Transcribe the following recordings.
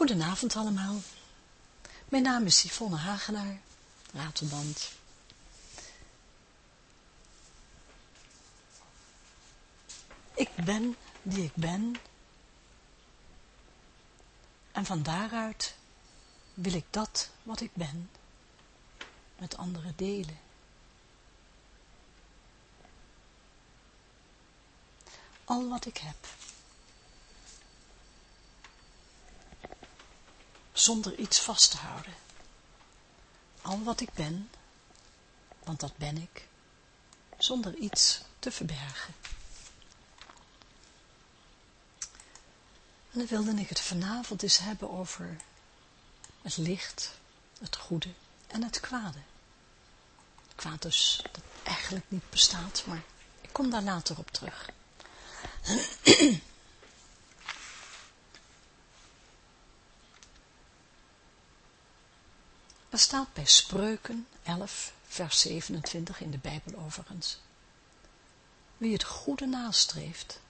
Goedenavond allemaal. Mijn naam is Yvonne Hagenaar, Ratelband. Ik ben die ik ben. En van daaruit wil ik dat wat ik ben met anderen delen. Al wat ik heb. Zonder iets vast te houden. Al wat ik ben, want dat ben ik, zonder iets te verbergen. En dan wilde ik het vanavond eens hebben over het licht, het goede en het kwade. Kwaad dus dat eigenlijk niet bestaat, maar ik kom daar later op terug. Er staat bij Spreuken 11, vers 27 in de Bijbel overigens. Wie het goede nastreeft,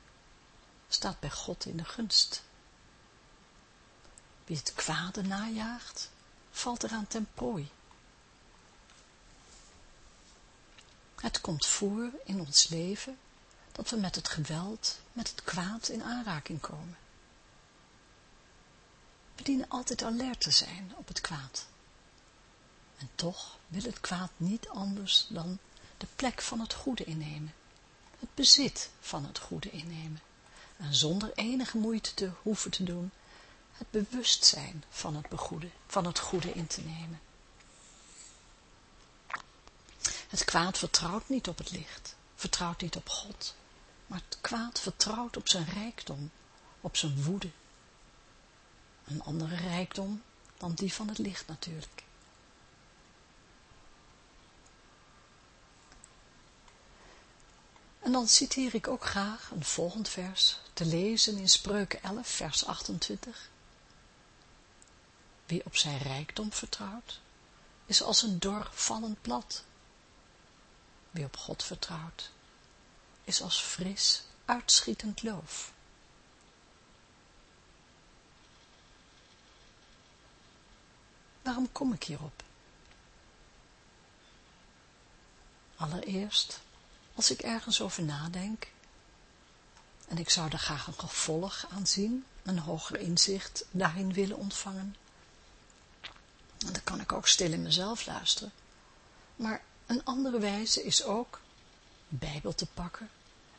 staat bij God in de gunst. Wie het kwade najaagt, valt eraan ten prooi. Het komt voor in ons leven dat we met het geweld, met het kwaad in aanraking komen. We dienen altijd alert te zijn op het kwaad. En toch wil het kwaad niet anders dan de plek van het goede innemen, het bezit van het goede innemen, en zonder enige moeite te hoeven te doen, het bewustzijn van het, begoede, van het goede in te nemen. Het kwaad vertrouwt niet op het licht, vertrouwt niet op God, maar het kwaad vertrouwt op zijn rijkdom, op zijn woede. Een andere rijkdom dan die van het licht natuurlijk. En dan citeer ik ook graag een volgend vers, te lezen in Spreuken 11, vers 28. Wie op zijn rijkdom vertrouwt, is als een dor vallend blad. Wie op God vertrouwt, is als fris uitschietend loof. Waarom kom ik hierop? Allereerst, als ik ergens over nadenk, en ik zou er graag een gevolg aan zien, een hoger inzicht daarin willen ontvangen, en dan kan ik ook stil in mezelf luisteren. Maar een andere wijze is ook Bijbel te pakken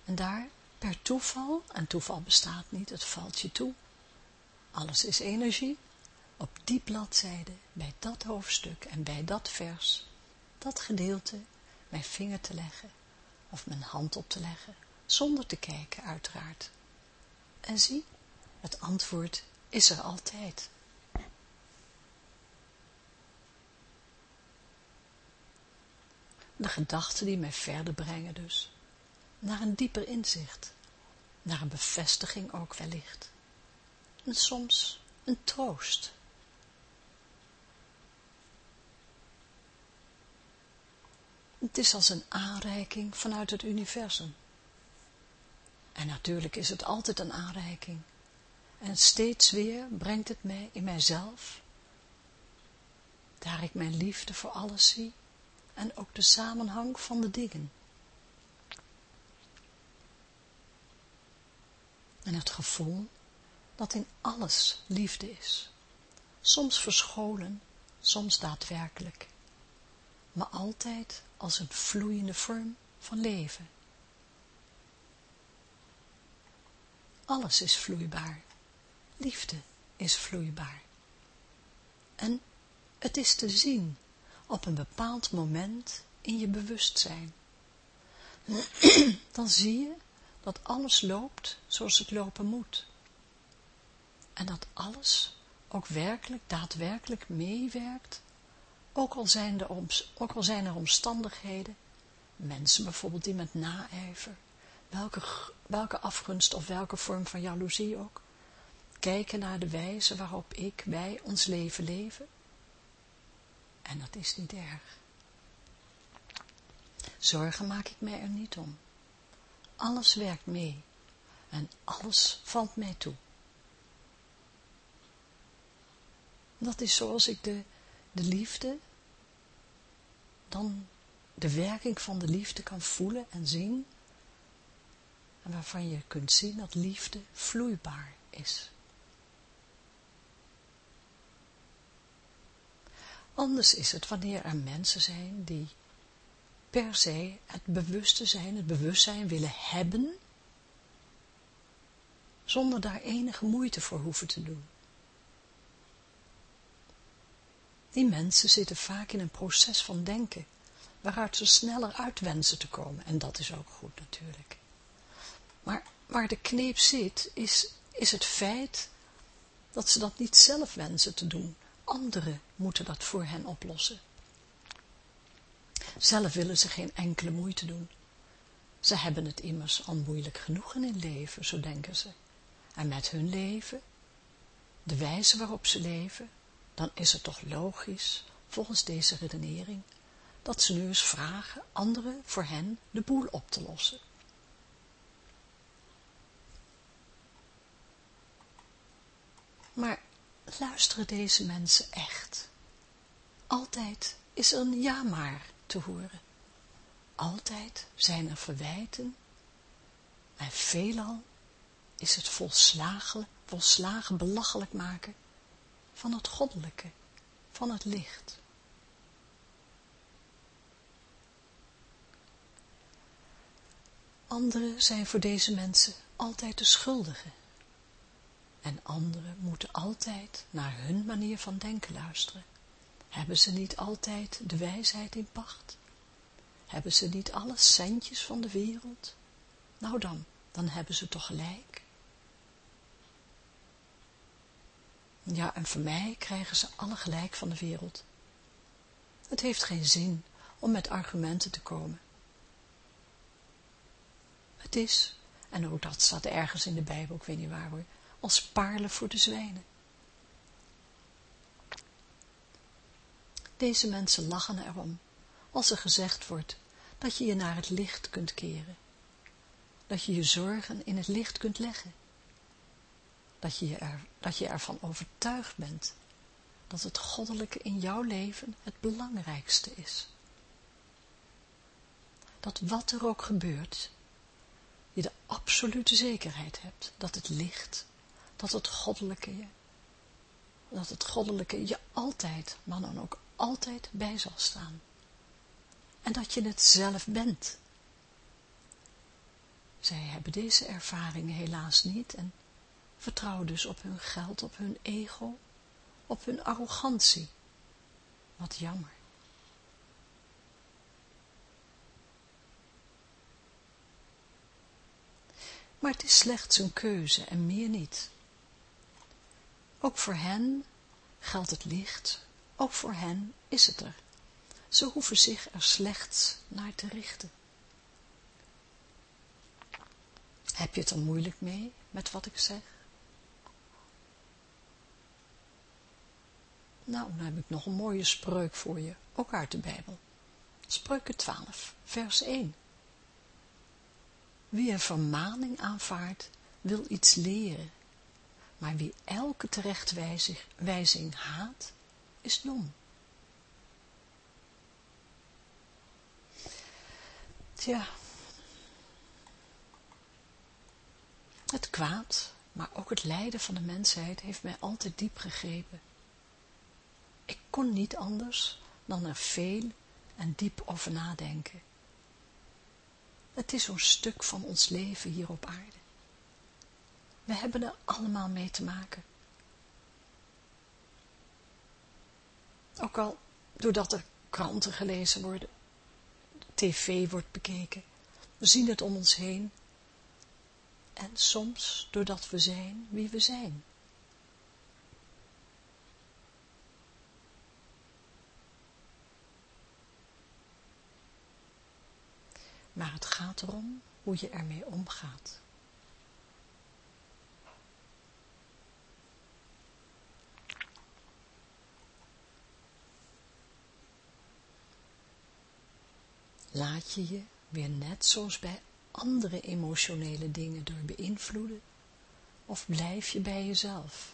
en daar per toeval, en toeval bestaat niet, het valt je toe, alles is energie, op die bladzijde, bij dat hoofdstuk en bij dat vers, dat gedeelte, mijn vinger te leggen of mijn hand op te leggen, zonder te kijken uiteraard. En zie, het antwoord is er altijd. de gedachten die mij verder brengen dus, naar een dieper inzicht, naar een bevestiging ook wellicht, en soms een troost. Het is als een aanreiking vanuit het universum. En natuurlijk is het altijd een aanreiking. En steeds weer brengt het mij in mijzelf, daar ik mijn liefde voor alles zie, en ook de samenhang van de dingen. En het gevoel dat in alles liefde is, soms verscholen, soms daadwerkelijk, maar altijd als een vloeiende vorm van leven. Alles is vloeibaar, liefde is vloeibaar. En het is te zien op een bepaald moment in je bewustzijn. Dan zie je dat alles loopt zoals het lopen moet. En dat alles ook werkelijk, daadwerkelijk meewerkt, ook al zijn, er, ook al zijn er omstandigheden, mensen bijvoorbeeld die met naijver, welke, welke afgunst of welke vorm van jaloezie ook, kijken naar de wijze waarop ik, wij ons leven leven, en dat is niet erg. Zorgen maak ik mij er niet om. Alles werkt mee. En alles valt mij toe. Dat is zoals ik de, de liefde, dan de werking van de liefde kan voelen en zien. En waarvan je kunt zien dat liefde vloeibaar is. Anders is het wanneer er mensen zijn die per se het bewuste zijn, het bewustzijn willen hebben, zonder daar enige moeite voor hoeven te doen. Die mensen zitten vaak in een proces van denken, waaruit ze sneller uit wensen te komen. En dat is ook goed natuurlijk. Maar waar de kneep zit, is, is het feit dat ze dat niet zelf wensen te doen. Anderen moeten dat voor hen oplossen. Zelf willen ze geen enkele moeite doen. Ze hebben het immers al moeilijk genoeg in hun leven, zo denken ze. En met hun leven, de wijze waarop ze leven, dan is het toch logisch, volgens deze redenering, dat ze nu eens vragen anderen voor hen de boel op te lossen. Maar luisteren deze mensen echt? Altijd is er een ja maar te horen. Altijd zijn er verwijten en veelal is het volslagen, volslagen belachelijk maken van het goddelijke, van het licht. Anderen zijn voor deze mensen altijd de schuldigen. En anderen moeten altijd naar hun manier van denken luisteren. Hebben ze niet altijd de wijsheid in pacht? Hebben ze niet alle centjes van de wereld? Nou dan, dan hebben ze toch gelijk. Ja, en voor mij krijgen ze alle gelijk van de wereld. Het heeft geen zin om met argumenten te komen. Het is, en ook dat staat ergens in de Bijbel, ik weet niet waar hoor, als paarlen voor de zwijnen. Deze mensen lachen erom, als er gezegd wordt dat je je naar het licht kunt keren, dat je je zorgen in het licht kunt leggen, dat je, er, dat je ervan overtuigd bent dat het goddelijke in jouw leven het belangrijkste is. Dat wat er ook gebeurt, je de absolute zekerheid hebt dat het licht, dat het goddelijke je, dat het goddelijke je altijd, maar dan ook altijd bij zal staan. En dat je het zelf bent. Zij hebben deze ervaringen helaas niet en vertrouwen dus op hun geld, op hun ego, op hun arrogantie. Wat jammer. Maar het is slechts een keuze en meer niet. Ook voor hen geldt het licht, ook voor hen is het er. Ze hoeven zich er slechts naar te richten. Heb je het er moeilijk mee met wat ik zeg? Nou, dan heb ik nog een mooie spreuk voor je, ook uit de Bijbel. Spreuken 12, vers 1. Wie een vermaning aanvaardt, wil iets leren, maar wie elke terechtwijzing haat, is dom. Tja, het kwaad, maar ook het lijden van de mensheid heeft mij altijd diep gegrepen. Ik kon niet anders dan er veel en diep over nadenken. Het is zo'n stuk van ons leven hier op aarde. We hebben er allemaal mee te maken. Ook al doordat er kranten gelezen worden, tv wordt bekeken, we zien het om ons heen. En soms doordat we zijn wie we zijn. Maar het gaat erom hoe je ermee omgaat. Laat je je weer net zoals bij andere emotionele dingen door beïnvloeden of blijf je bij jezelf?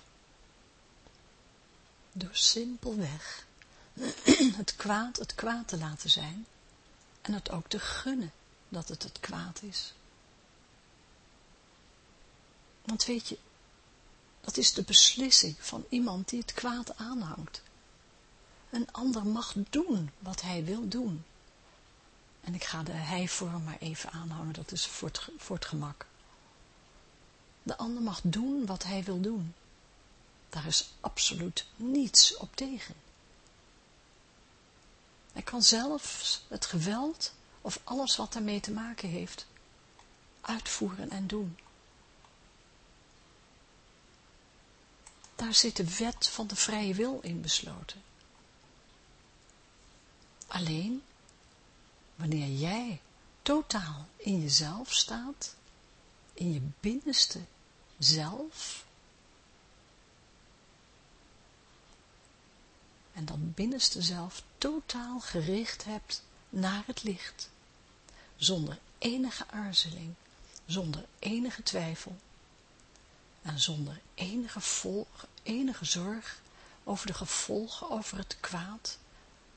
Door simpelweg het kwaad het kwaad te laten zijn en het ook te gunnen dat het het kwaad is. Want weet je, dat is de beslissing van iemand die het kwaad aanhangt. Een ander mag doen wat hij wil doen. En ik ga de hij-vorm maar even aanhangen, dat is voor het, voor het gemak. De ander mag doen wat hij wil doen. Daar is absoluut niets op tegen. Hij kan zelfs het geweld of alles wat daarmee te maken heeft, uitvoeren en doen. Daar zit de wet van de vrije wil in besloten. Alleen, wanneer jij totaal in jezelf staat, in je binnenste zelf, en dat binnenste zelf totaal gericht hebt naar het licht, zonder enige aarzeling, zonder enige twijfel en zonder enige, volg, enige zorg over de gevolgen, over het kwaad,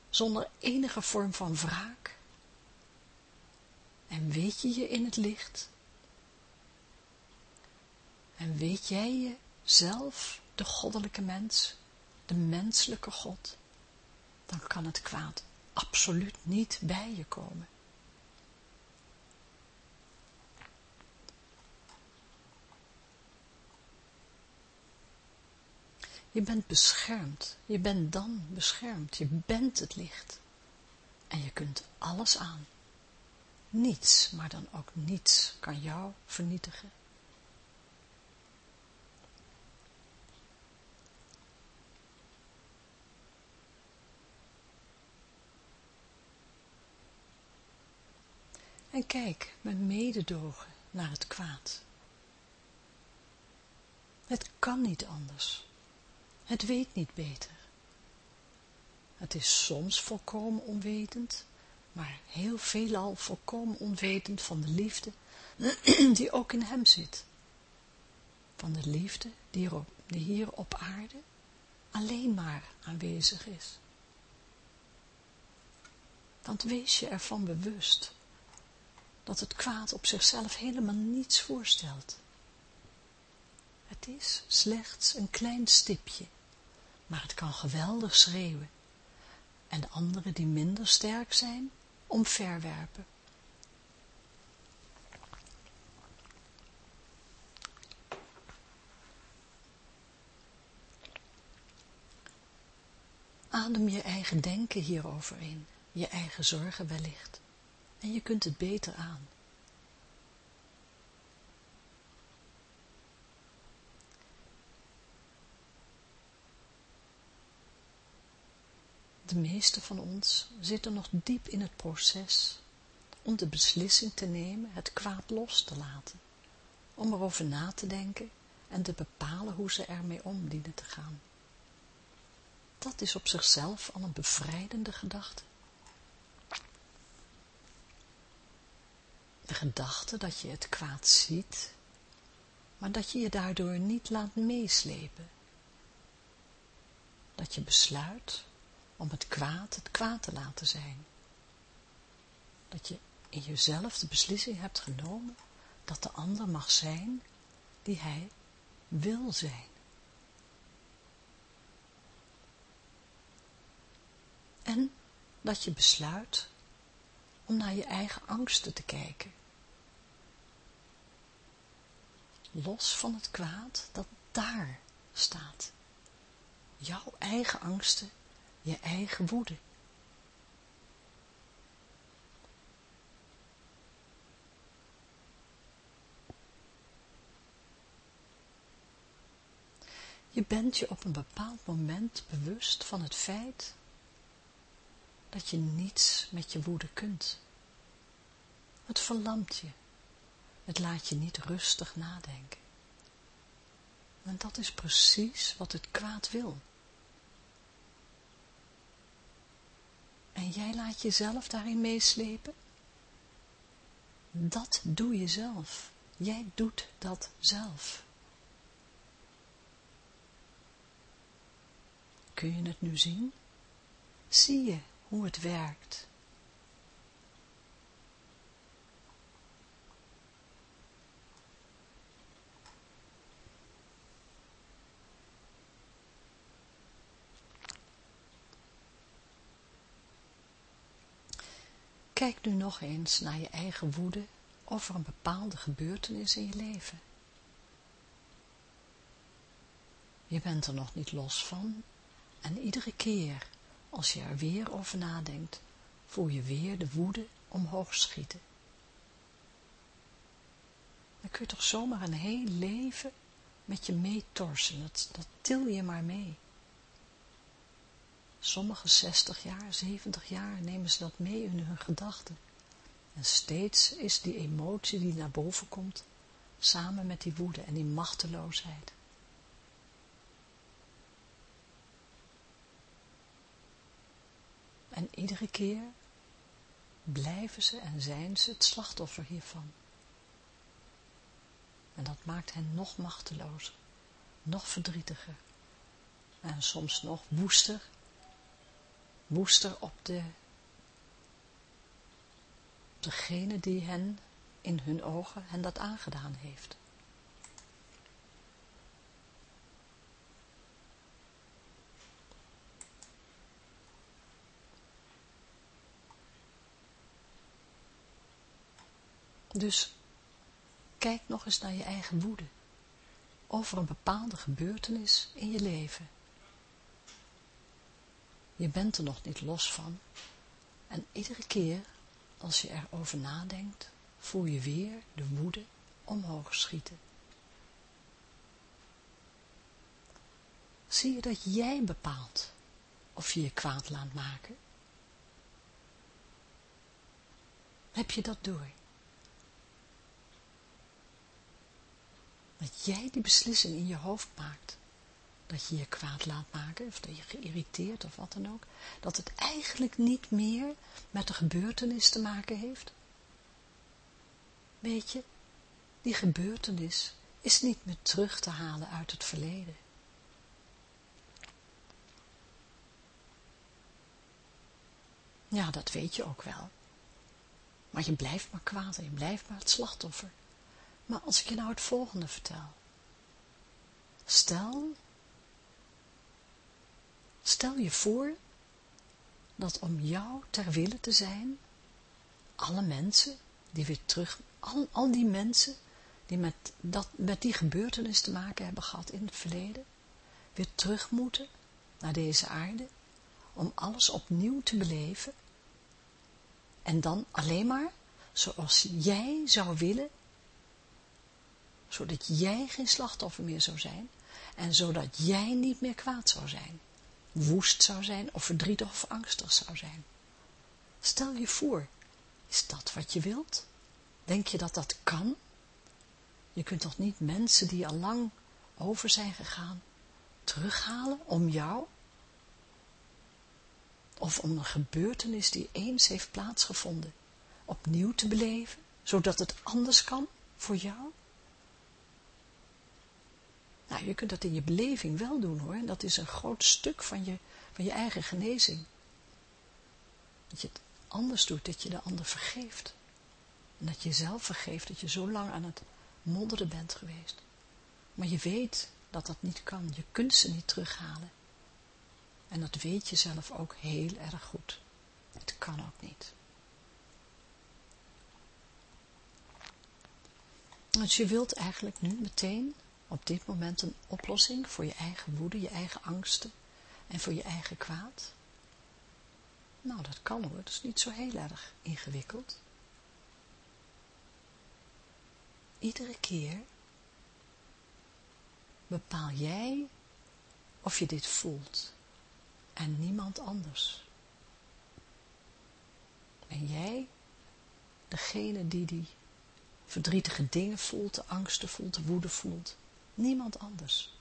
zonder enige vorm van wraak. En weet je je in het licht? En weet jij jezelf, de goddelijke mens, de menselijke God, dan kan het kwaad absoluut niet bij je komen. Je bent beschermd, je bent dan beschermd, je bent het licht. En je kunt alles aan. Niets, maar dan ook niets kan jou vernietigen. En kijk met mededogen naar het kwaad. Het kan niet anders. Het weet niet beter. Het is soms volkomen onwetend, maar heel veelal volkomen onwetend van de liefde die ook in hem zit. Van de liefde die, die hier op aarde alleen maar aanwezig is. Want wees je ervan bewust dat het kwaad op zichzelf helemaal niets voorstelt. Het is slechts een klein stipje, maar het kan geweldig schreeuwen en de anderen die minder sterk zijn, omverwerpen. Adem je eigen denken hierover in, je eigen zorgen wellicht en je kunt het beter aan. De meeste van ons zitten nog diep in het proces om de beslissing te nemen het kwaad los te laten, om erover na te denken en te bepalen hoe ze ermee om dienen te gaan. Dat is op zichzelf al een bevrijdende gedachte. de gedachte dat je het kwaad ziet, maar dat je je daardoor niet laat meeslepen. Dat je besluit om het kwaad het kwaad te laten zijn. Dat je in jezelf de beslissing hebt genomen dat de ander mag zijn die hij wil zijn. En dat je besluit om naar je eigen angsten te kijken. los van het kwaad dat daar staat. Jouw eigen angsten, je eigen woede. Je bent je op een bepaald moment bewust van het feit dat je niets met je woede kunt. Het verlamt je. Het laat je niet rustig nadenken. En dat is precies wat het kwaad wil. En jij laat jezelf daarin meeslepen? Dat doe je zelf. Jij doet dat zelf. Kun je het nu zien? Zie je hoe het werkt? Kijk nu nog eens naar je eigen woede over een bepaalde gebeurtenis in je leven. Je bent er nog niet los van en iedere keer als je er weer over nadenkt, voel je weer de woede omhoog schieten. Dan kun je toch zomaar een heel leven met je meetorsen, dat, dat til je maar mee. Sommige 60 jaar, 70 jaar nemen ze dat mee in hun gedachten. En steeds is die emotie die naar boven komt, samen met die woede en die machteloosheid. En iedere keer blijven ze en zijn ze het slachtoffer hiervan. En dat maakt hen nog machtelozer, nog verdrietiger en soms nog woester, woester op de, degene die hen in hun ogen hen dat aangedaan heeft. Dus kijk nog eens naar je eigen woede over een bepaalde gebeurtenis in je leven. Je bent er nog niet los van en iedere keer als je erover nadenkt, voel je weer de woede omhoog schieten. Zie je dat jij bepaalt of je je kwaad laat maken? Heb je dat door? Dat jij die beslissing in je hoofd maakt. Dat je je kwaad laat maken, of dat je geïrriteerd of wat dan ook. Dat het eigenlijk niet meer met de gebeurtenis te maken heeft. Weet je, die gebeurtenis is niet meer terug te halen uit het verleden. Ja, dat weet je ook wel. Maar je blijft maar kwaad en je blijft maar het slachtoffer. Maar als ik je nou het volgende vertel. Stel, stel je voor dat om jou ter wille te zijn, alle mensen die weer terug, al, al die mensen die met, dat, met die gebeurtenis te maken hebben gehad in het verleden, weer terug moeten naar deze aarde, om alles opnieuw te beleven, en dan alleen maar zoals jij zou willen zodat jij geen slachtoffer meer zou zijn en zodat jij niet meer kwaad zou zijn, woest zou zijn of verdrietig of angstig zou zijn. Stel je voor, is dat wat je wilt? Denk je dat dat kan? Je kunt toch niet mensen die al lang over zijn gegaan, terughalen om jou? Of om een gebeurtenis die eens heeft plaatsgevonden, opnieuw te beleven, zodat het anders kan voor jou? Nou, je kunt dat in je beleving wel doen hoor. Dat is een groot stuk van je, van je eigen genezing. Dat je het anders doet, dat je de ander vergeeft. En dat je jezelf vergeeft, dat je zo lang aan het modderen bent geweest. Maar je weet dat dat niet kan. Je kunt ze niet terughalen. En dat weet je zelf ook heel erg goed. Het kan ook niet. Dus je wilt eigenlijk nu meteen op dit moment een oplossing voor je eigen woede, je eigen angsten en voor je eigen kwaad? Nou, dat kan hoor, dat is niet zo heel erg ingewikkeld. Iedere keer bepaal jij of je dit voelt en niemand anders. Ben jij degene die die verdrietige dingen voelt, de angsten voelt, de woede voelt niemand anders.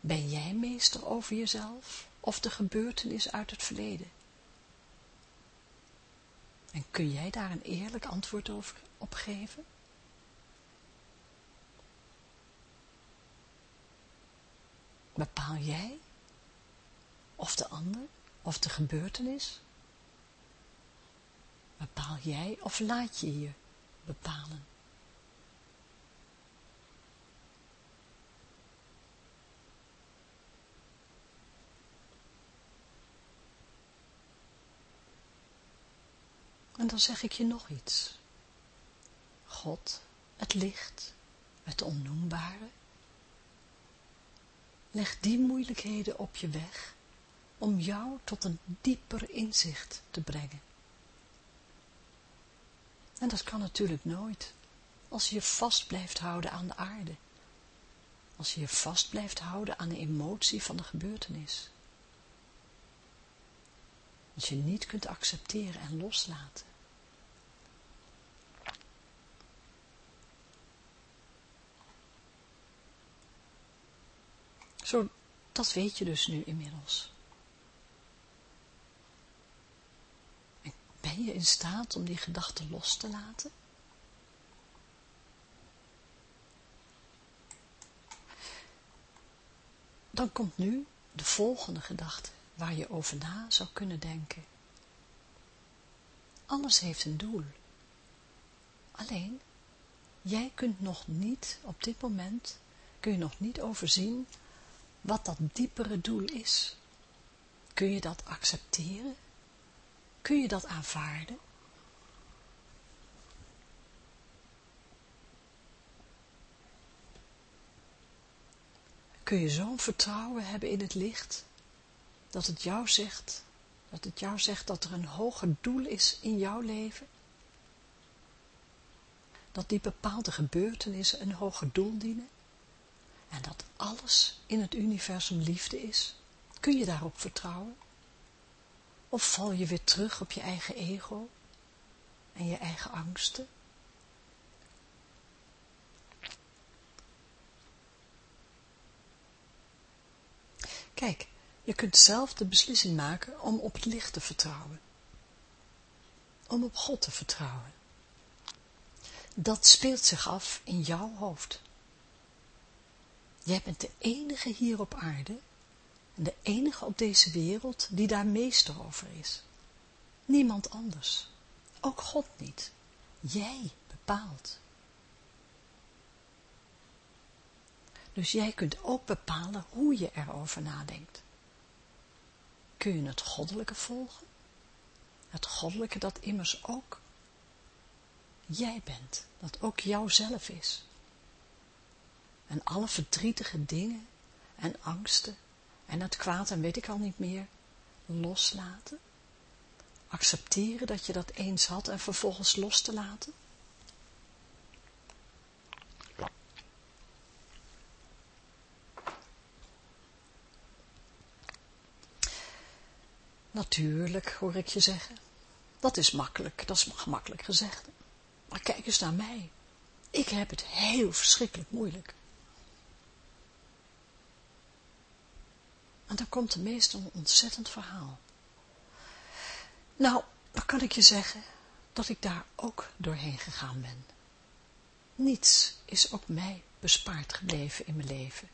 Ben jij meester over jezelf of de gebeurtenis uit het verleden? En kun jij daar een eerlijk antwoord over, op geven? Bepaal jij of de ander of de gebeurtenis? Bepaal jij of laat je je bepalen? En dan zeg ik je nog iets. God, het licht, het onnoembare. Leg die moeilijkheden op je weg om jou tot een dieper inzicht te brengen. En dat kan natuurlijk nooit, als je je vast blijft houden aan de aarde. Als je je vast blijft houden aan de emotie van de gebeurtenis. Als je niet kunt accepteren en loslaten. Zo, dat weet je dus nu inmiddels. En ben je in staat om die gedachten los te laten? Dan komt nu de volgende gedachte waar je over na zou kunnen denken. Alles heeft een doel. Alleen, jij kunt nog niet, op dit moment, kun je nog niet overzien wat dat diepere doel is. Kun je dat accepteren? Kun je dat aanvaarden? Kun je zo'n vertrouwen hebben in het licht, dat het jou zegt, dat het jou zegt dat er een hoger doel is in jouw leven? Dat die bepaalde gebeurtenissen een hoger doel dienen? En dat alles in het universum liefde is? Kun je daarop vertrouwen? Of val je weer terug op je eigen ego en je eigen angsten? Kijk, je kunt zelf de beslissing maken om op het licht te vertrouwen. Om op God te vertrouwen. Dat speelt zich af in jouw hoofd. Jij bent de enige hier op aarde en de enige op deze wereld die daar meester over is. Niemand anders. Ook God niet. Jij bepaalt. Dus jij kunt ook bepalen hoe je erover nadenkt. Kun je het goddelijke volgen? Het goddelijke dat immers ook jij bent, dat ook jouzelf is en alle verdrietige dingen en angsten en het kwaad en weet ik al niet meer loslaten? Accepteren dat je dat eens had en vervolgens los te laten? Natuurlijk, hoor ik je zeggen. Dat is makkelijk, dat is gemakkelijk gezegd. Maar kijk eens naar mij. Ik heb het heel verschrikkelijk moeilijk. En dan komt er meestal een ontzettend verhaal. Nou, dan kan ik je zeggen dat ik daar ook doorheen gegaan ben. Niets is ook mij bespaard gebleven in mijn leven,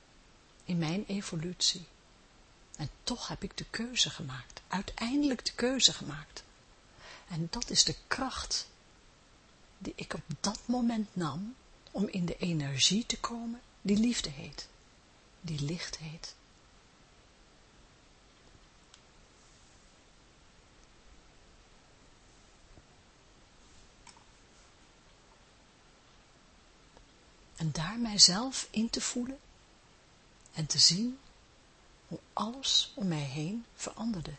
in mijn evolutie. En toch heb ik de keuze gemaakt, uiteindelijk de keuze gemaakt. En dat is de kracht die ik op dat moment nam om in de energie te komen die liefde heet, die licht heet. En daar mijzelf in te voelen en te zien hoe alles om mij heen veranderde.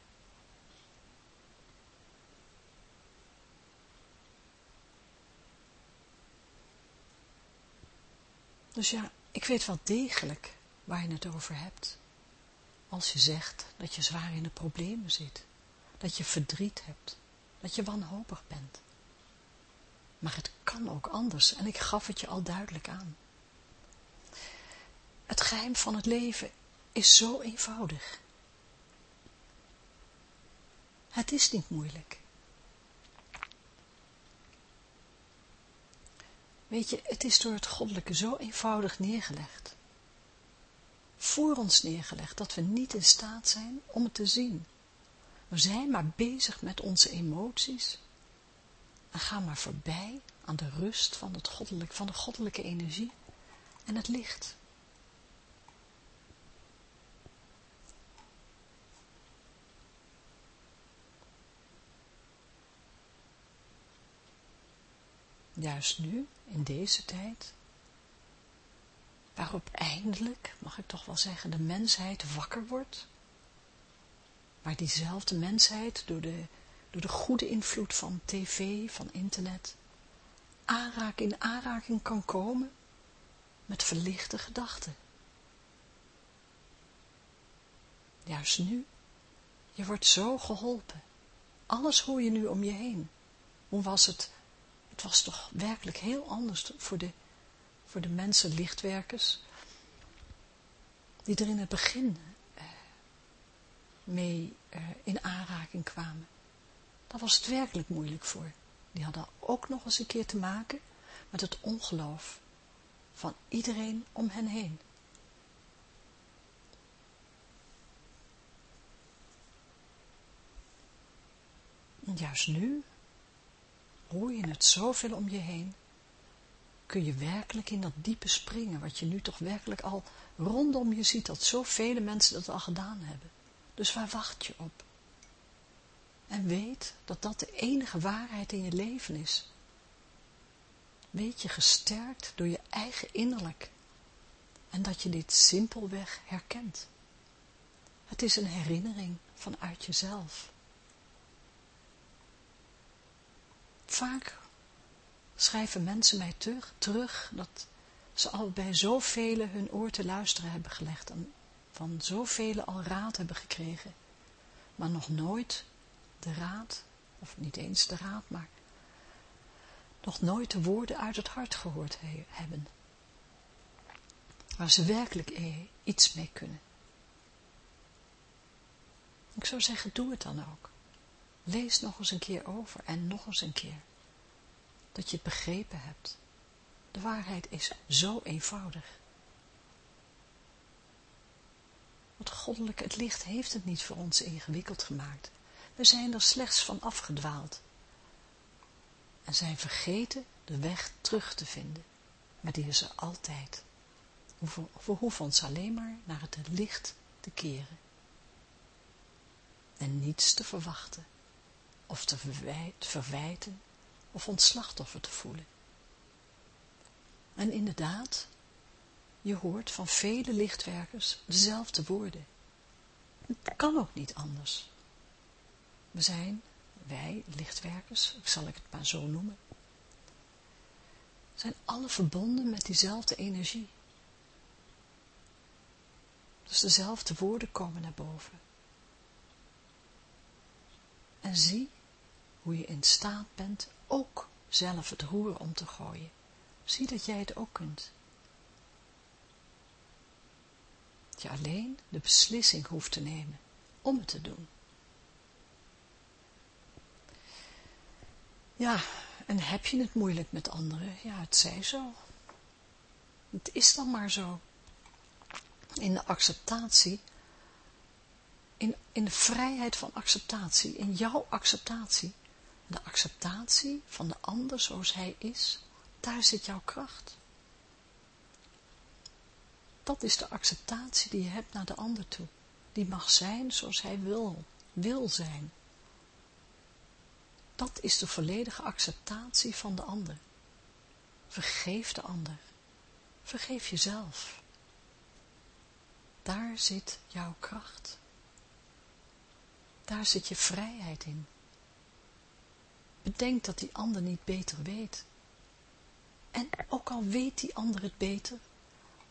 Dus ja, ik weet wel degelijk waar je het over hebt. Als je zegt dat je zwaar in de problemen zit, dat je verdriet hebt, dat je wanhopig bent. Maar het kan ook anders en ik gaf het je al duidelijk aan. Het geheim van het leven is zo eenvoudig. Het is niet moeilijk. Weet je, het is door het goddelijke zo eenvoudig neergelegd. voor ons neergelegd, dat we niet in staat zijn om het te zien. We zijn maar bezig met onze emoties en gaan maar voorbij aan de rust van, het goddelijk, van de goddelijke energie en het licht. Juist nu, in deze tijd, waarop eindelijk, mag ik toch wel zeggen, de mensheid wakker wordt, waar diezelfde mensheid door de, door de goede invloed van tv, van internet, aanraak, in aanraking kan komen met verlichte gedachten. Juist nu, je wordt zo geholpen. Alles hoor je nu om je heen. Hoe was het? Het was toch werkelijk heel anders voor de, voor de mensen, lichtwerkers, die er in het begin eh, mee eh, in aanraking kwamen. Daar was het werkelijk moeilijk voor. Die hadden ook nog eens een keer te maken met het ongeloof van iedereen om hen heen. En juist nu hoor je het zoveel om je heen, kun je werkelijk in dat diepe springen, wat je nu toch werkelijk al rondom je ziet, dat zoveel mensen dat al gedaan hebben. Dus waar wacht je op? En weet dat dat de enige waarheid in je leven is. Weet je gesterkt door je eigen innerlijk. En dat je dit simpelweg herkent. Het is een herinnering vanuit jezelf. Vaak schrijven mensen mij terug, terug dat ze al bij zoveel hun oor te luisteren hebben gelegd en van zoveel al raad hebben gekregen, maar nog nooit de raad, of niet eens de raad, maar nog nooit de woorden uit het hart gehoord hebben, waar ze werkelijk eh, iets mee kunnen. Ik zou zeggen, doe het dan ook. Lees nog eens een keer over en nog eens een keer. Dat je het begrepen hebt. De waarheid is zo eenvoudig. Het goddelijke, het licht heeft het niet voor ons ingewikkeld gemaakt. We zijn er slechts van afgedwaald. En zijn vergeten de weg terug te vinden. Maar die is er altijd. We hoeven ons alleen maar naar het licht te keren. En niets te verwachten of te verwijten of ons slachtoffer te voelen. En inderdaad, je hoort van vele lichtwerkers dezelfde woorden. Het kan ook niet anders. We zijn, wij lichtwerkers, zal ik het maar zo noemen, zijn alle verbonden met diezelfde energie. Dus dezelfde woorden komen naar boven. En zie hoe je in staat bent ook zelf het roer om te gooien. Zie dat jij het ook kunt. Dat je alleen de beslissing hoeft te nemen om het te doen. Ja, en heb je het moeilijk met anderen? Ja, het zij zo. Het is dan maar zo. In de acceptatie in, in de vrijheid van acceptatie, in jouw acceptatie, de acceptatie van de ander zoals hij is, daar zit jouw kracht. Dat is de acceptatie die je hebt naar de ander toe. Die mag zijn zoals hij wil, wil zijn. Dat is de volledige acceptatie van de ander. Vergeef de ander. Vergeef jezelf. Daar zit jouw kracht. Daar zit je vrijheid in. Bedenk dat die ander niet beter weet. En ook al weet die ander het beter,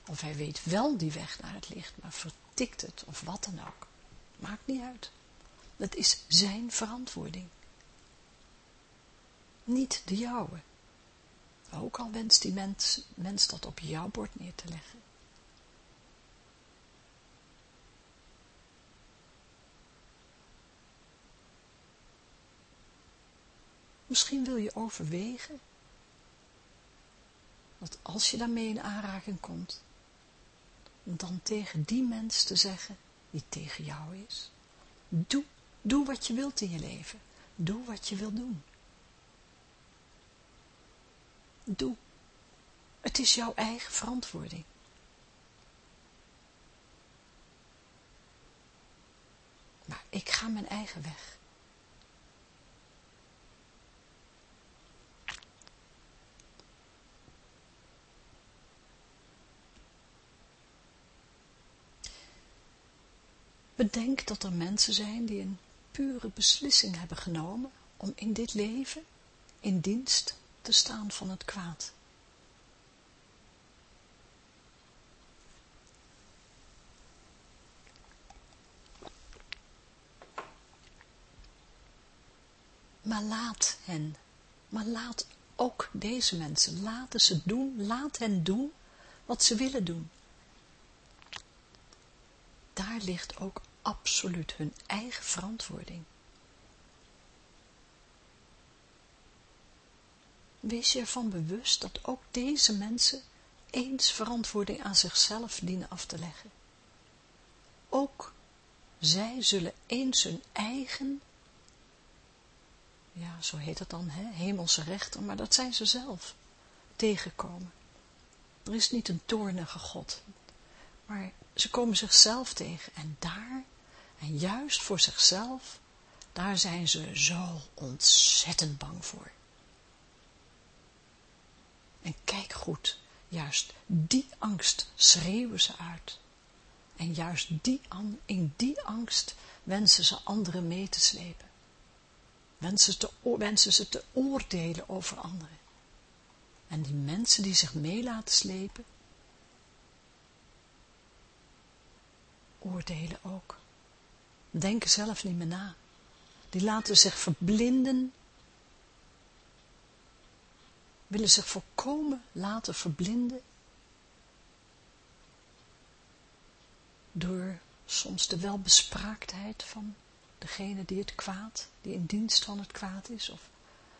of hij weet wel die weg naar het licht, maar vertikt het, of wat dan ook. Maakt niet uit. Dat is zijn verantwoording. Niet de jouwe. Ook al wenst die mens, mens dat op jouw bord neer te leggen. Misschien wil je overwegen dat als je daarmee in aanraking komt, dan tegen die mens te zeggen die tegen jou is. Doe, doe wat je wilt in je leven. Doe wat je wilt doen. Doe. Het is jouw eigen verantwoording. Maar ik ga mijn eigen weg. Bedenk dat er mensen zijn die een pure beslissing hebben genomen om in dit leven in dienst te staan van het kwaad. Maar laat hen, maar laat ook deze mensen, laten ze doen, laat hen doen wat ze willen doen. Daar ligt ook absoluut hun eigen verantwoording. Wees je ervan bewust dat ook deze mensen eens verantwoording aan zichzelf dienen af te leggen. Ook zij zullen eens hun eigen, ja, zo heet het dan, hè, hemelse rechten, maar dat zijn ze zelf, tegenkomen. Er is niet een toornige God, maar ze komen zichzelf tegen en daar en juist voor zichzelf, daar zijn ze zo ontzettend bang voor. En kijk goed, juist die angst schreeuwen ze uit. En juist die, in die angst wensen ze anderen mee te slepen. Wensen, te, wensen ze te oordelen over anderen. En die mensen die zich mee laten slepen, oordelen ook denken zelf niet meer na. Die laten zich verblinden, willen zich volkomen laten verblinden door soms de welbespraaktheid van degene die het kwaad, die in dienst van het kwaad is, of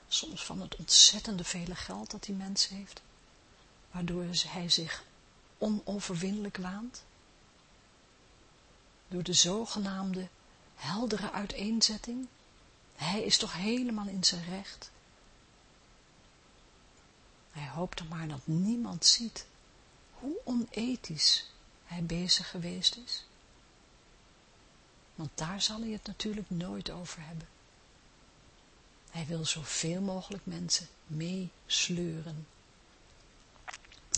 soms van het ontzettende vele geld dat die mens heeft, waardoor hij zich onoverwinnelijk waant, door de zogenaamde heldere uiteenzetting. Hij is toch helemaal in zijn recht. Hij hoopt er maar dat niemand ziet hoe onethisch hij bezig geweest is. Want daar zal hij het natuurlijk nooit over hebben. Hij wil zoveel mogelijk mensen meesleuren.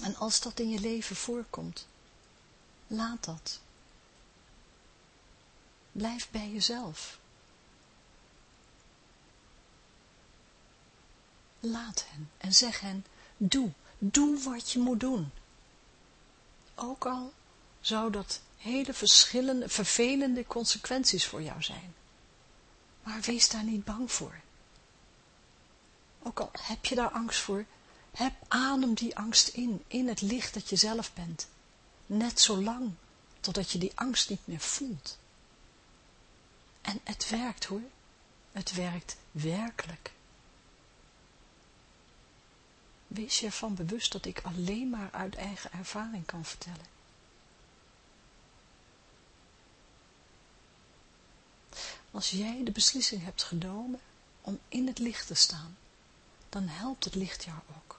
En als dat in je leven voorkomt, laat dat. Blijf bij jezelf. Laat hen en zeg hen, doe, doe wat je moet doen. Ook al zou dat hele verschillende, vervelende consequenties voor jou zijn. Maar wees daar niet bang voor. Ook al heb je daar angst voor, heb adem die angst in, in het licht dat je zelf bent. Net zo lang, totdat je die angst niet meer voelt. En het werkt hoor. Het werkt werkelijk. Wees je ervan bewust dat ik alleen maar uit eigen ervaring kan vertellen. Als jij de beslissing hebt genomen om in het licht te staan, dan helpt het licht jou ook.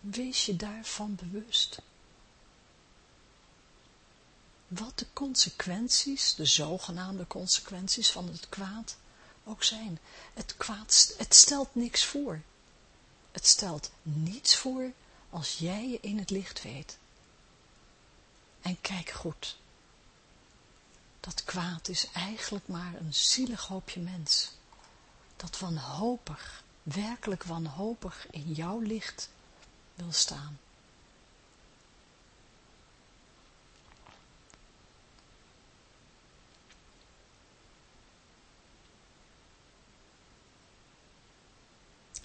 Wees je daarvan bewust wat de consequenties, de zogenaamde consequenties van het kwaad ook zijn. Het kwaad, het stelt niks voor. Het stelt niets voor als jij je in het licht weet. En kijk goed. Dat kwaad is eigenlijk maar een zielig hoopje mens. Dat wanhopig, werkelijk wanhopig in jouw licht wil staan.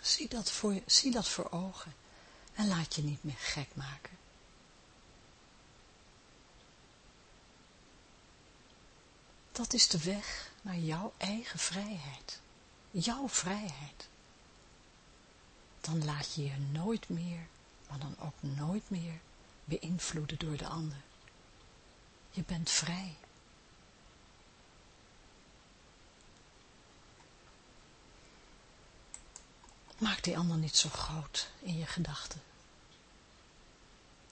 Zie dat, voor, zie dat voor ogen en laat je niet meer gek maken. Dat is de weg naar jouw eigen vrijheid. Jouw vrijheid. dan laat je je nooit meer, maar dan ook nooit meer beïnvloeden door de ander. Je bent vrij. Maak die ander niet zo groot in je gedachten.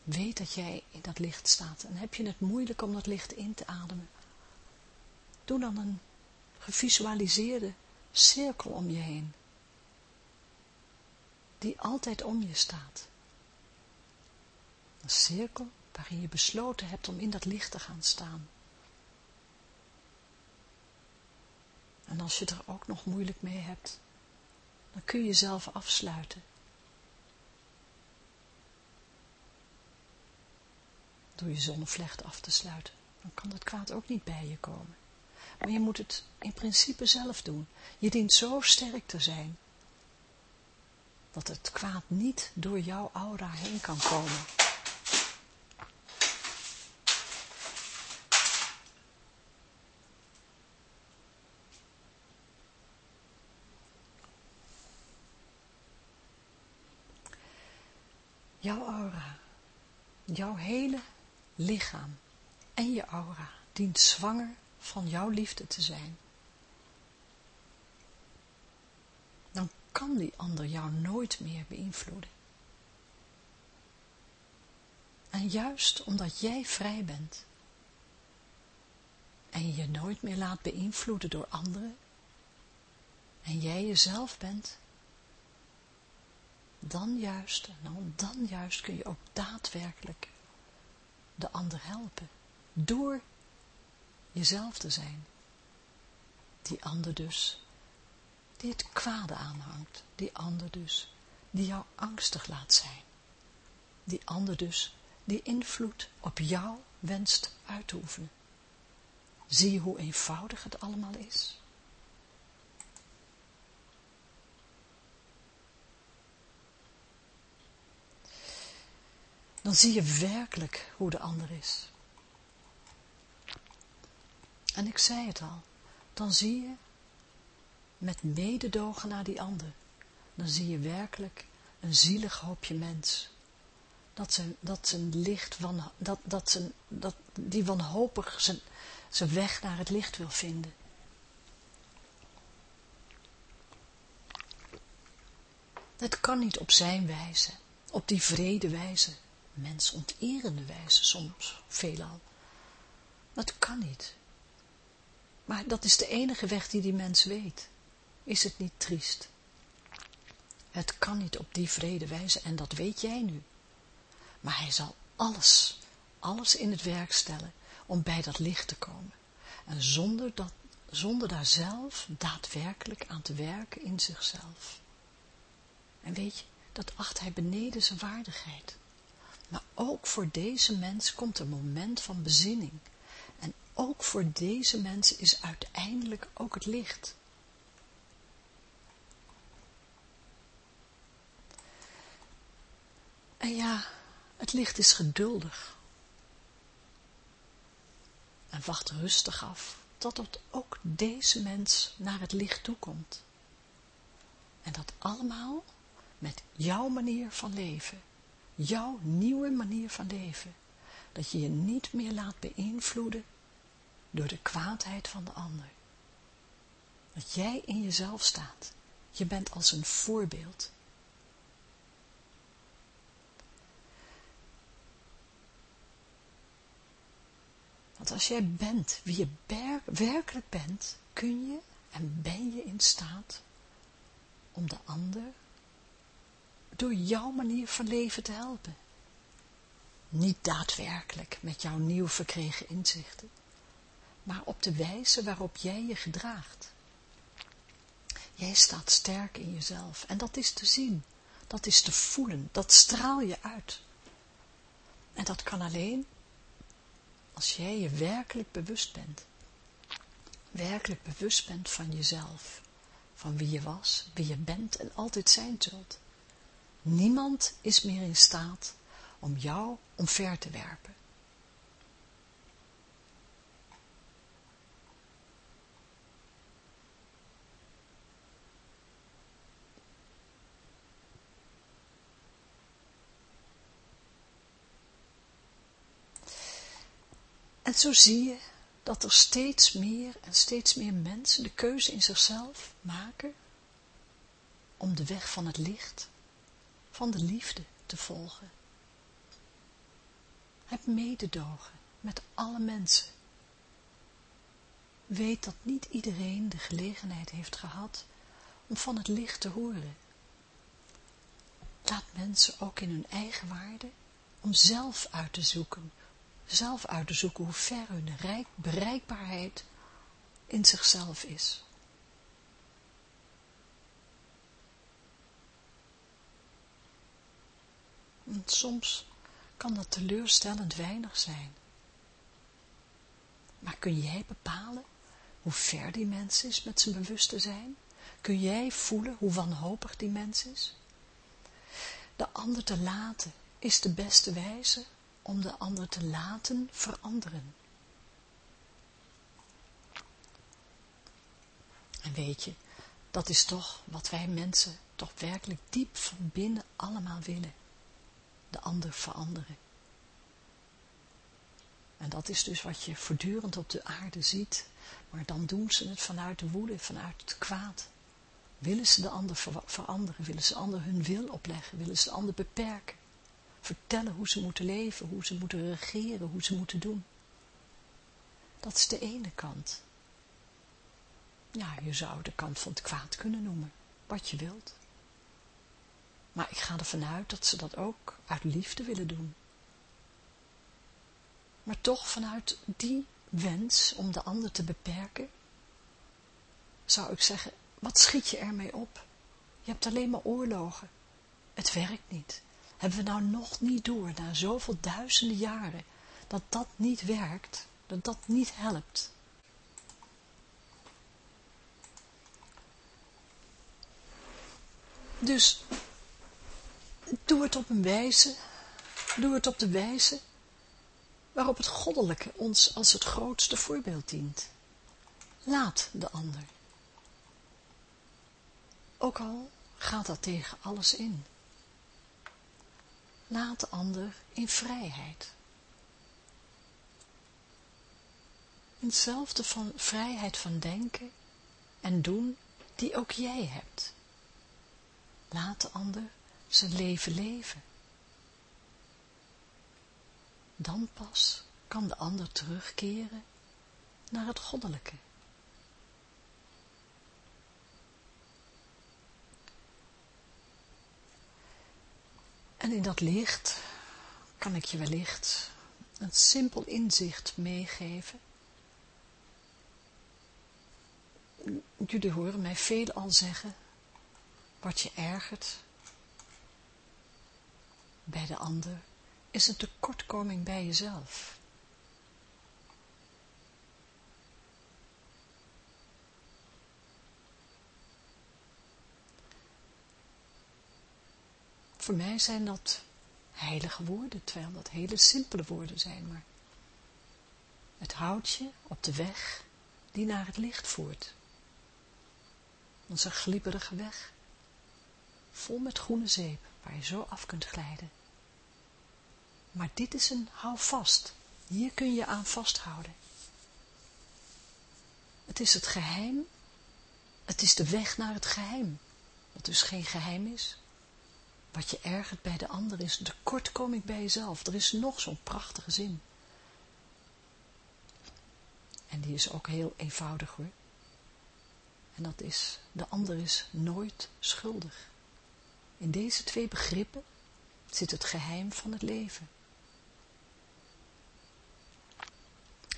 Weet dat jij in dat licht staat. En heb je het moeilijk om dat licht in te ademen. Doe dan een gevisualiseerde cirkel om je heen. Die altijd om je staat. Een cirkel waarin je besloten hebt om in dat licht te gaan staan. En als je er ook nog moeilijk mee hebt, dan kun je jezelf afsluiten. Door je zonnevlecht af te sluiten. Dan kan dat kwaad ook niet bij je komen. Maar je moet het in principe zelf doen. Je dient zo sterk te zijn, dat het kwaad niet door jouw aura heen kan komen. Jouw aura, jouw hele lichaam en je aura dient zwanger van jouw liefde te zijn. Dan kan die ander jou nooit meer beïnvloeden. En juist omdat jij vrij bent en je nooit meer laat beïnvloeden door anderen en jij jezelf bent, dan juist, en dan juist kun je ook daadwerkelijk de ander helpen. Door jezelf te zijn. Die ander dus, die het kwade aanhangt. Die ander dus, die jou angstig laat zijn. Die ander dus, die invloed op jou wenst uit te oefenen. Zie je hoe eenvoudig het allemaal is? Dan zie je werkelijk hoe de ander is. En ik zei het al, dan zie je met mededogen naar die ander, dan zie je werkelijk een zielig hoopje mens. Dat zijn, dat zijn licht, van, dat, dat zijn, dat, die wanhopig zijn, zijn weg naar het licht wil vinden. Het kan niet op zijn wijze, op die vrede wijze, mensonterende wijze soms, veelal. Dat kan niet. Maar dat is de enige weg die die mens weet. Is het niet triest? Het kan niet op die vrede wijze en dat weet jij nu. Maar hij zal alles, alles in het werk stellen om bij dat licht te komen. En zonder, dat, zonder daar zelf daadwerkelijk aan te werken in zichzelf. En weet je, dat acht hij beneden zijn waardigheid. Maar ook voor deze mens komt een moment van bezinning. En ook voor deze mens is uiteindelijk ook het licht. En ja, het licht is geduldig. En wacht rustig af totdat ook deze mens naar het licht toekomt. En dat allemaal met jouw manier van leven jouw nieuwe manier van leven. Dat je je niet meer laat beïnvloeden door de kwaadheid van de ander. Dat jij in jezelf staat. Je bent als een voorbeeld. Want als jij bent wie je werkelijk bent, kun je en ben je in staat om de ander door jouw manier van leven te helpen. Niet daadwerkelijk met jouw nieuw verkregen inzichten, maar op de wijze waarop jij je gedraagt. Jij staat sterk in jezelf en dat is te zien, dat is te voelen, dat straal je uit. En dat kan alleen als jij je werkelijk bewust bent. Werkelijk bewust bent van jezelf, van wie je was, wie je bent en altijd zijn zult. Niemand is meer in staat om jou omver te werpen. En zo zie je dat er steeds meer en steeds meer mensen de keuze in zichzelf maken om de weg van het licht van de liefde te volgen. Heb mededogen met alle mensen. Weet dat niet iedereen de gelegenheid heeft gehad om van het licht te horen. Laat mensen ook in hun eigen waarde om zelf uit te zoeken, zelf uit te zoeken hoe ver hun bereikbaarheid in zichzelf is. Soms kan dat teleurstellend weinig zijn. Maar kun jij bepalen hoe ver die mens is met zijn bewuste zijn? Kun jij voelen hoe wanhopig die mens is? De ander te laten is de beste wijze om de ander te laten veranderen. En weet je, dat is toch wat wij mensen toch werkelijk diep van binnen allemaal willen. De ander veranderen. En dat is dus wat je voortdurend op de aarde ziet, maar dan doen ze het vanuit de woede, vanuit het kwaad. Willen ze de ander veranderen, willen ze de ander hun wil opleggen, willen ze de ander beperken vertellen hoe ze moeten leven, hoe ze moeten regeren, hoe ze moeten doen. Dat is de ene kant. Ja, je zou de kant van het kwaad kunnen noemen, wat je wilt. Maar ik ga ervan uit dat ze dat ook uit liefde willen doen. Maar toch vanuit die wens om de ander te beperken, zou ik zeggen, wat schiet je ermee op? Je hebt alleen maar oorlogen. Het werkt niet. Hebben we nou nog niet door, na zoveel duizenden jaren, dat dat niet werkt, dat dat niet helpt? Dus, doe het op een wijze, doe het op de wijze waarop het goddelijke ons als het grootste voorbeeld dient. Laat de ander. Ook al gaat dat tegen alles in. Laat de ander in vrijheid. Hetzelfde van vrijheid van denken en doen die ook jij hebt. Laat de ander zijn leven leven. Dan pas kan de ander terugkeren naar het goddelijke. En in dat licht kan ik je wellicht een simpel inzicht meegeven. Jullie horen mij veel al zeggen, wat je ergert bij de ander, is een tekortkoming bij jezelf. Voor mij zijn dat heilige woorden, terwijl dat hele simpele woorden zijn, maar het houdt je op de weg die naar het licht voert. Onze glibberige weg, vol met groene zeep, waar je zo af kunt glijden. Maar dit is een hou vast, hier kun je aan vasthouden. Het is het geheim, het is de weg naar het geheim, wat dus geen geheim is, wat je ergert bij de ander is de kortkoming bij jezelf. Er is nog zo'n prachtige zin. En die is ook heel eenvoudig hoor. En dat is, de ander is nooit schuldig. In deze twee begrippen zit het geheim van het leven.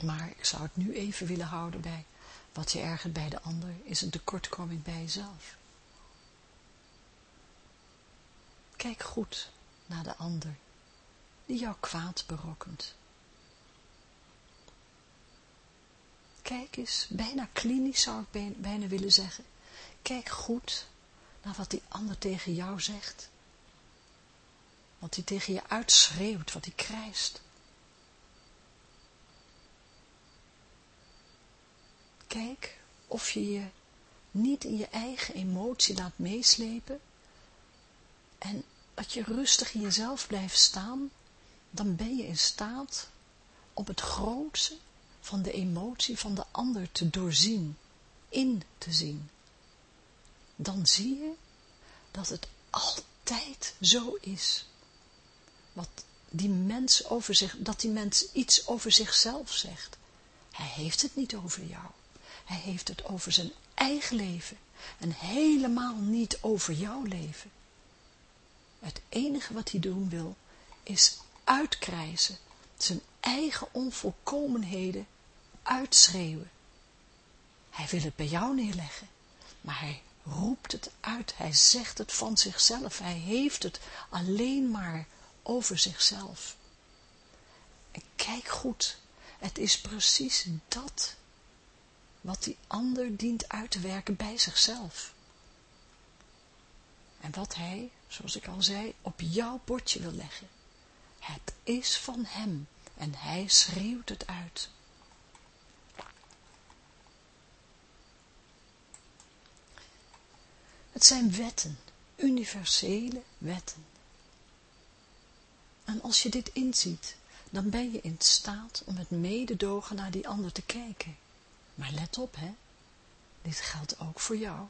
Maar ik zou het nu even willen houden bij wat je ergert bij de ander, is een tekortkoming bij jezelf. Kijk goed naar de ander, die jou kwaad berokkent. Kijk eens, bijna klinisch zou ik bijna willen zeggen. Kijk goed naar wat die ander tegen jou zegt. Wat hij tegen je uitschreeuwt, wat hij krijst. Kijk of je je niet in je eigen emotie laat meeslepen en dat je rustig in jezelf blijft staan, dan ben je in staat om het grootste van de emotie van de ander te doorzien, in te zien, dan zie je dat het altijd zo is. Wat die mens over zich, dat die mens iets over zichzelf zegt. Hij heeft het niet over jou. Hij heeft het over zijn eigen leven en helemaal niet over jouw leven. Het enige wat hij doen wil, is uitkrijzen, zijn eigen onvolkomenheden uitschreeuwen. Hij wil het bij jou neerleggen, maar hij roept het uit, hij zegt het van zichzelf, hij heeft het alleen maar over zichzelf. En kijk goed, het is precies dat wat die ander dient uit te werken bij zichzelf. En wat hij, zoals ik al zei, op jouw bordje wil leggen. Het is van hem en hij schreeuwt het uit. Het zijn wetten, universele wetten. En als je dit inziet, dan ben je in staat om met mededogen naar die ander te kijken. Maar let op, hè. Dit geldt ook voor jou.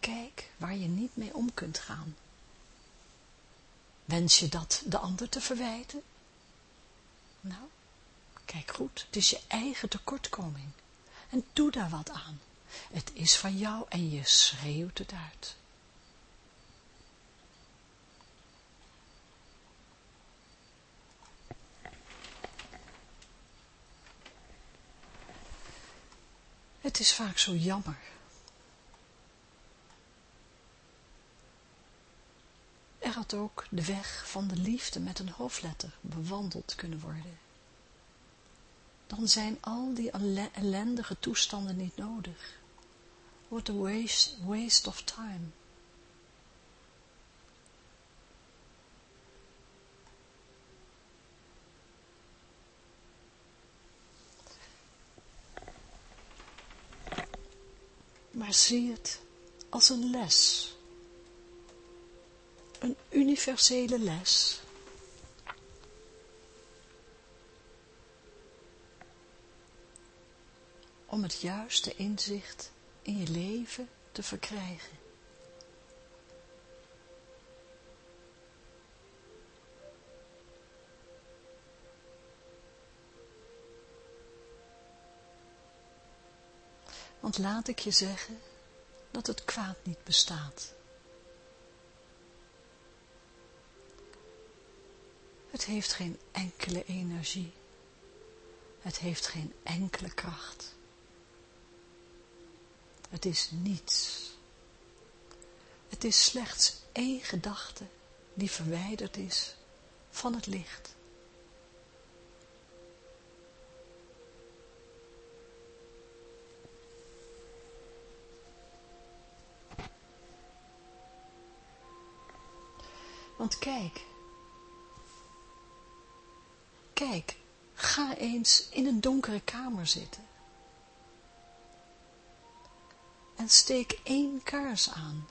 Kijk waar je niet mee om kunt gaan. Wens je dat de ander te verwijten? Nou, kijk goed, het is je eigen tekortkoming. En doe daar wat aan. Het is van jou en je schreeuwt het uit. Het is vaak zo jammer. Er had ook de weg van de liefde met een hoofdletter bewandeld kunnen worden. Dan zijn al die ellendige toestanden niet nodig. What a waste, of time. Maar zie het als een les. Een universele les. Om het juiste inzicht in je leven te verkrijgen. Want laat ik je zeggen dat het kwaad niet bestaat. Het heeft geen enkele energie. Het heeft geen enkele kracht. Het is niets. Het is slechts één gedachte die verwijderd is van het licht. Want kijk, kijk, ga eens in een donkere kamer zitten. En steek één kaars aan.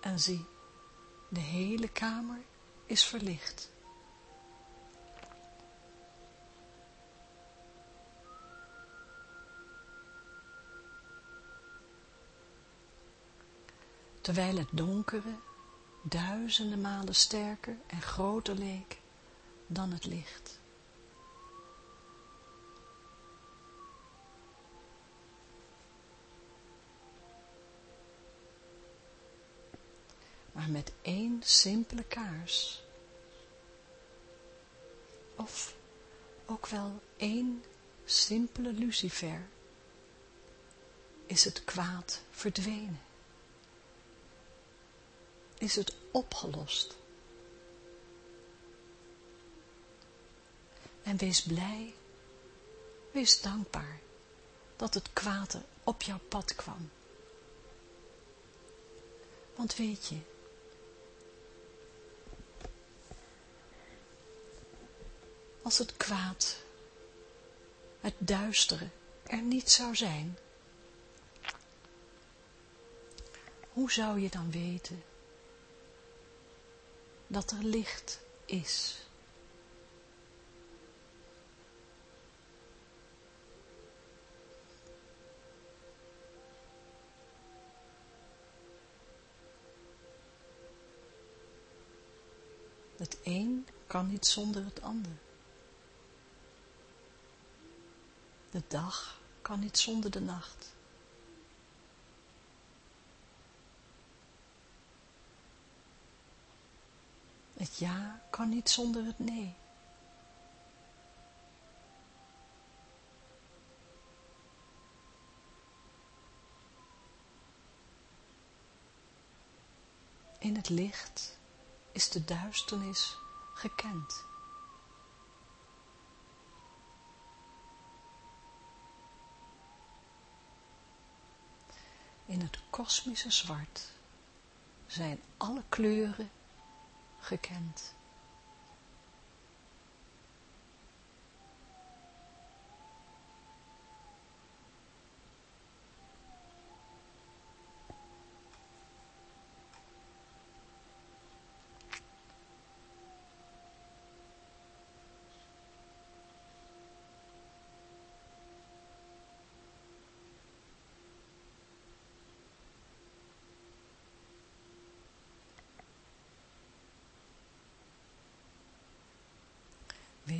En zie, de hele kamer is verlicht. Terwijl het donkere duizenden malen sterker en groter leek dan het licht. Maar met één simpele kaars, of ook wel één simpele lucifer, is het kwaad verdwenen is het opgelost. En wees blij, wees dankbaar dat het kwaad op jouw pad kwam. Want weet je, als het kwaad, het duistere er niet zou zijn, hoe zou je dan weten dat er licht is. Het een kan niet zonder het ander. De dag kan niet zonder de nacht. Het ja kan niet zonder het nee. In het licht is de duisternis gekend. In het kosmische zwart zijn alle kleuren gekend.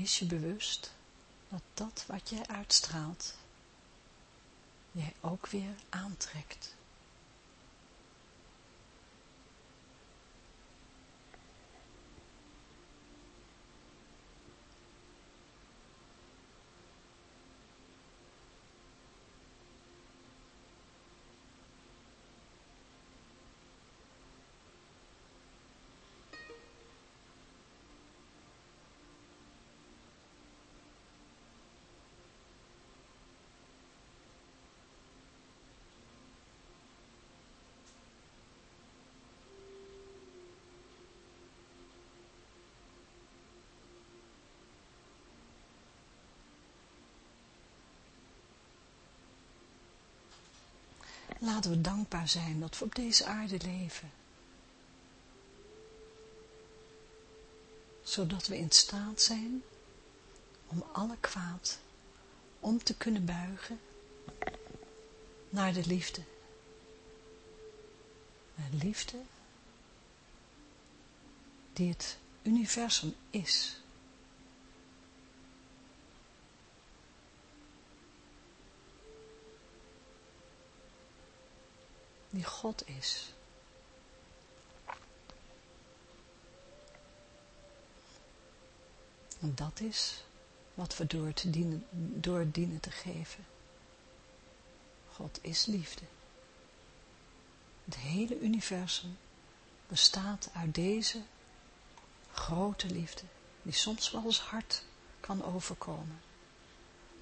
Wees je bewust dat dat wat jij uitstraalt, jij ook weer aantrekt. Laten we dankbaar zijn dat we op deze aarde leven. Zodat we in staat zijn om alle kwaad om te kunnen buigen naar de liefde. Een liefde die het universum is. Die God is. En dat is wat we door, te dienen, door dienen te geven. God is liefde. Het hele universum bestaat uit deze grote liefde, die soms wel eens hard kan overkomen,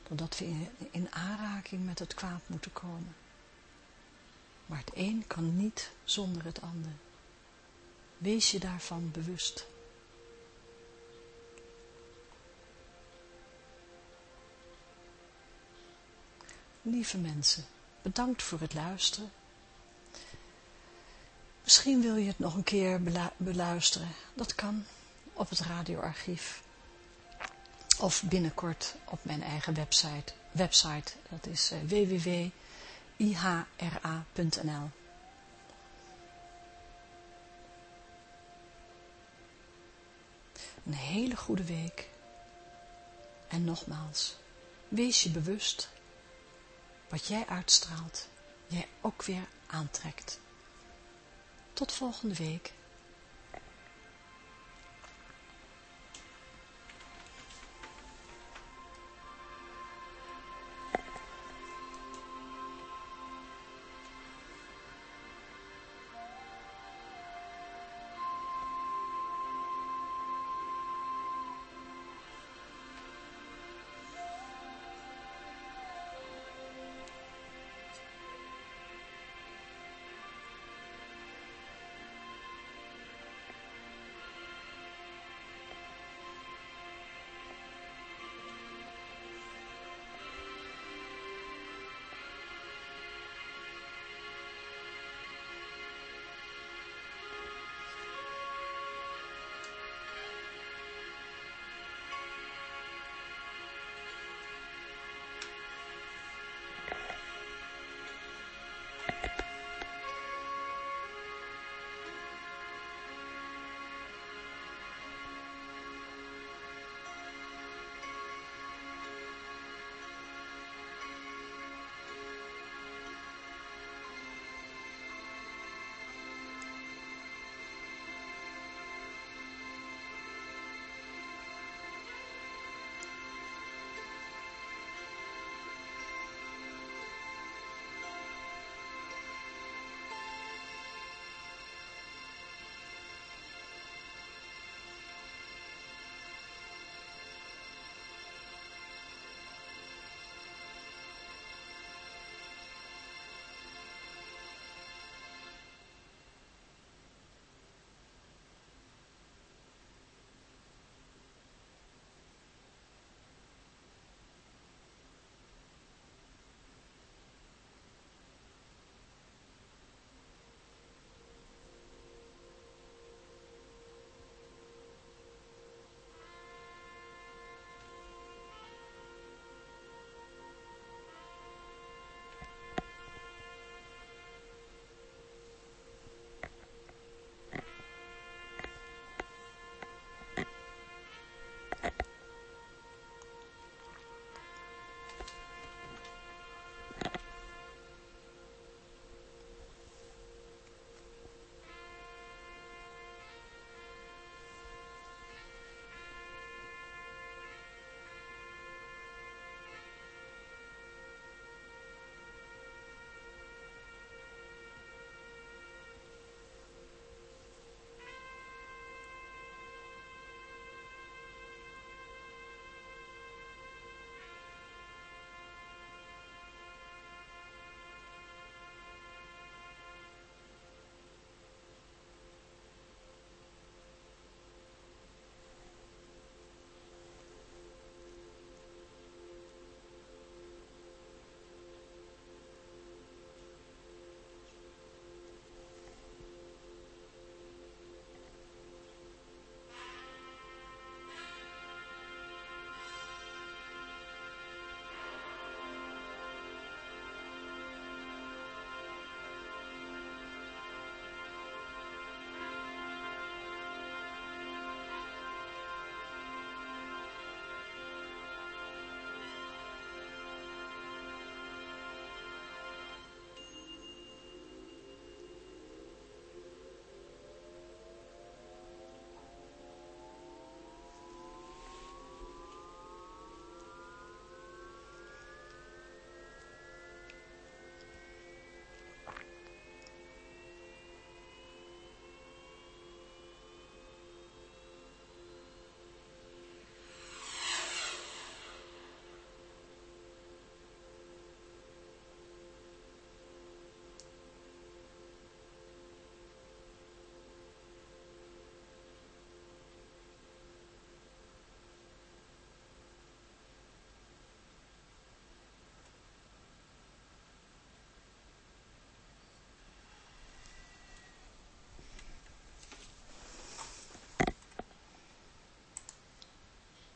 doordat we in, in aanraking met het kwaad moeten komen. Maar het een kan niet zonder het ander. Wees je daarvan bewust. Lieve mensen, bedankt voor het luisteren. Misschien wil je het nog een keer beluisteren. Dat kan op het radioarchief. Of binnenkort op mijn eigen website. website dat is eh, www ihra.nl. Een hele goede week. En nogmaals, wees je bewust wat jij uitstraalt, jij ook weer aantrekt. Tot volgende week.